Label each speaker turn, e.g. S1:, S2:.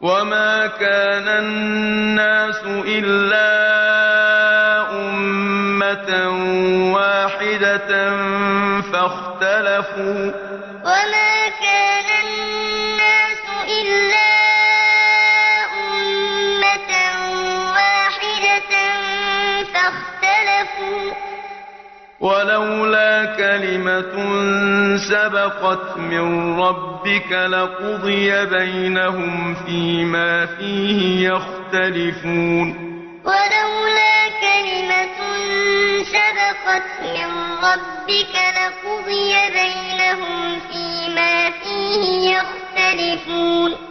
S1: وما كان الناس إلا أمة واحدة فاختلفوا
S2: وما
S1: ولولا كلمة سبقت من ربك لقضي بينهم فيما فيه يختلفون.
S2: ولولا كلمة سبقت من ربك لقضي بينهم فيما فيه يختلفون.